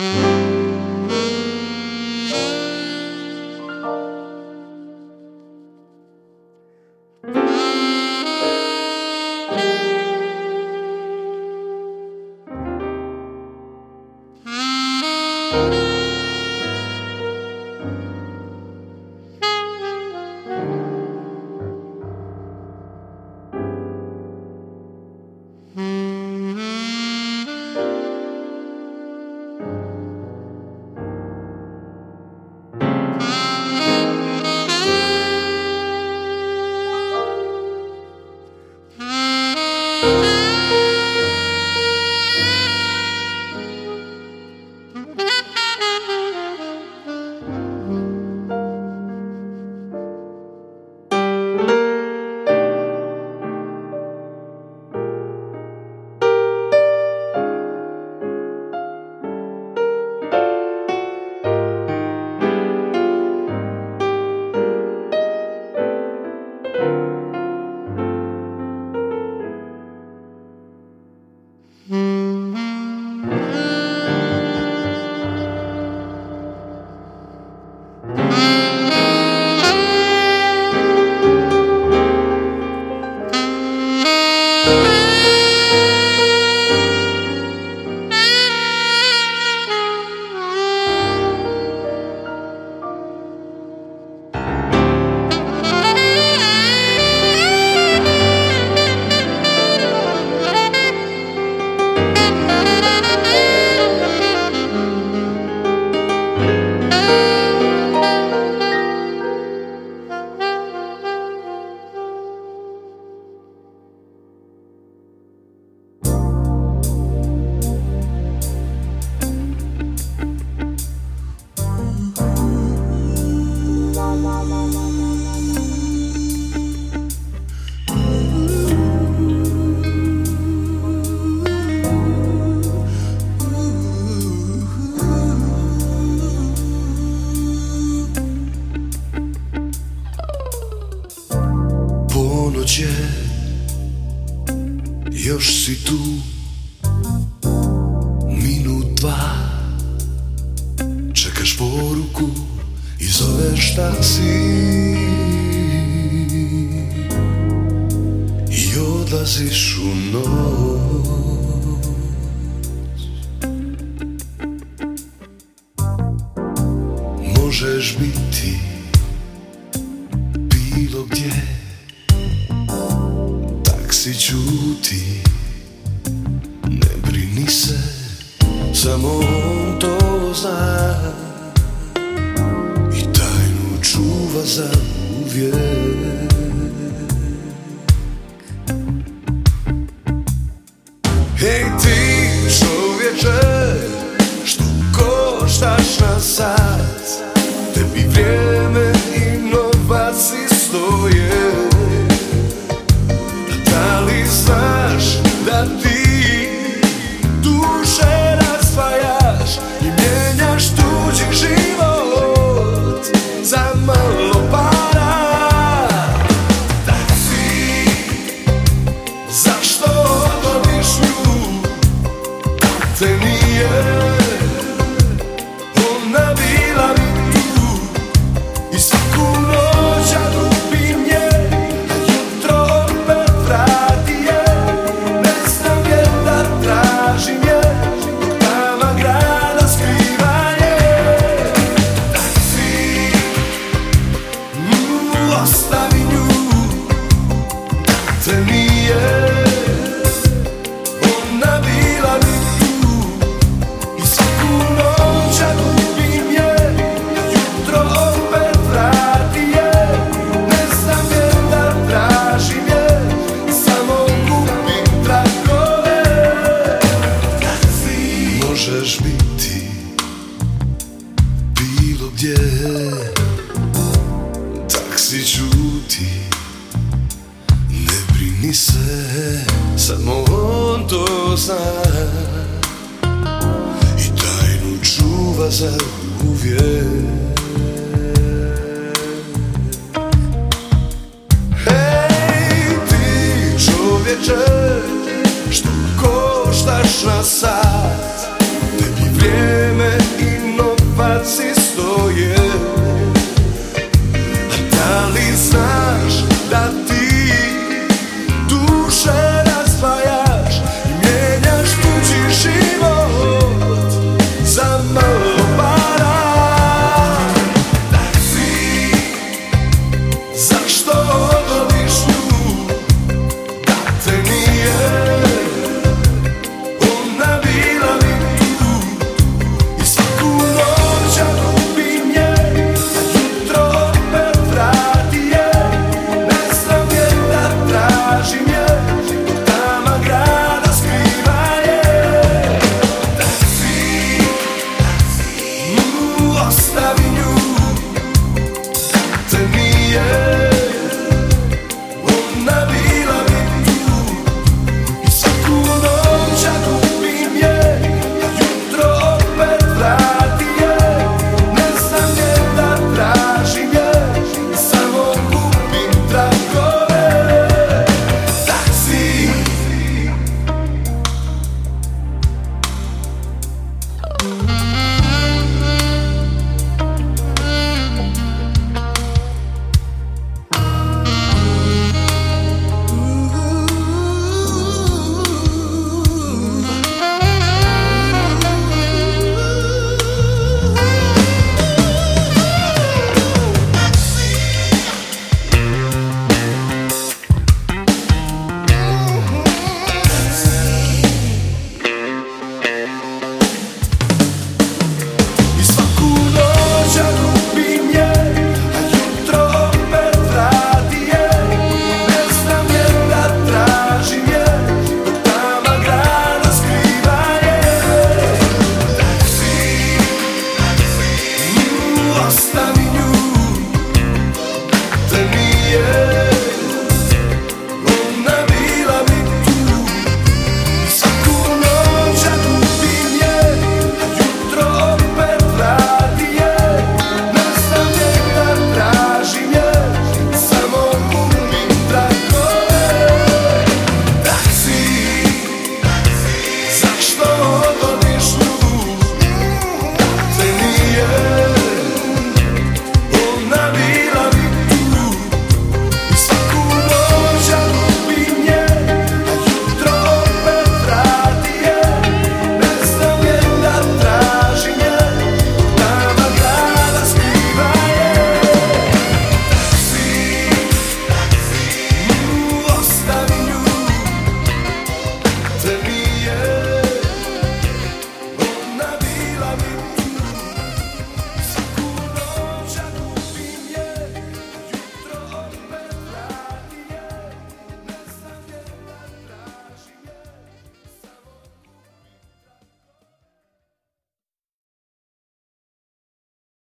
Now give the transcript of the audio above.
Mm-hmm. noće Još si tu. Minut dva Čekaš poruku I zoveš taksi. I odlaziš u noć. Možeš biti Bilo gdje si čuti Ne brini se, samo on to zna. I tajnu čuva za uvijek. Yeah. samototna I tajno czuwa za łówiek nas sad. Tebi vrijeme inovacije